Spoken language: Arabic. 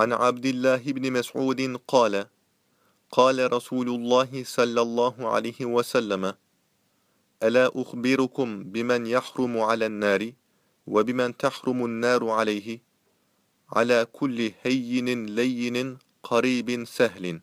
عن عبد الله بن مسعود قال قال رسول الله صلى الله عليه وسلم ألا أخبركم بمن يحرم على النار وبمن تحرم النار عليه؟ على كل هين لين قريب سهل.